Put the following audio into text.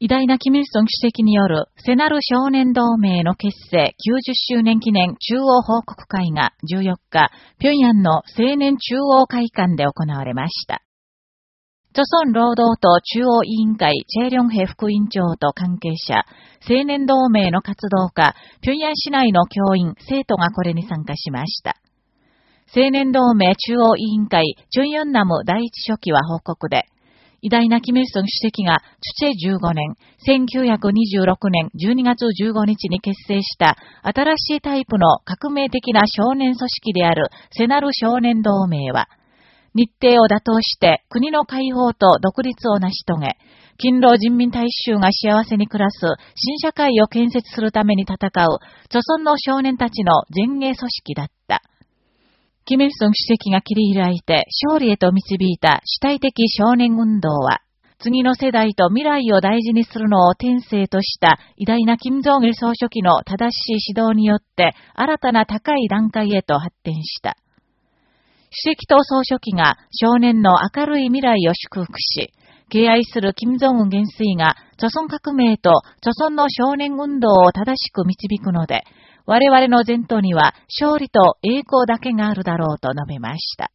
偉大なキム・イルソン主席によるセナル少年同盟の結成90周年記念中央報告会が14日、平壌の青年中央会館で行われました。著村労働党中央委員会チェリョンヘ副委員長と関係者、青年同盟の活動家、平壌市内の教員、生徒がこれに参加しました。青年同盟中央委員会、チュンヨンナム第一書記は報告で、偉大なキム・イソン主席が、チュチェ15年、1926年12月15日に結成した新しいタイプの革命的な少年組織であるセナル少年同盟は、日程を打倒して国の解放と独立を成し遂げ、勤労人民大衆が幸せに暮らす新社会を建設するために戦う、著村の少年たちの前衛組織だった。キム・イルソン主席が切り開いて勝利へと導いた主体的少年運動は、次の世代と未来を大事にするのを天性とした偉大な金正義総書記の正しい指導によって新たな高い段階へと発展した。主席と総書記が少年の明るい未来を祝福し、敬愛する金正恩元帥が、著孫革命と著孫の少年運動を正しく導くので、我々の前途には勝利と栄光だけがあるだろうと述べました。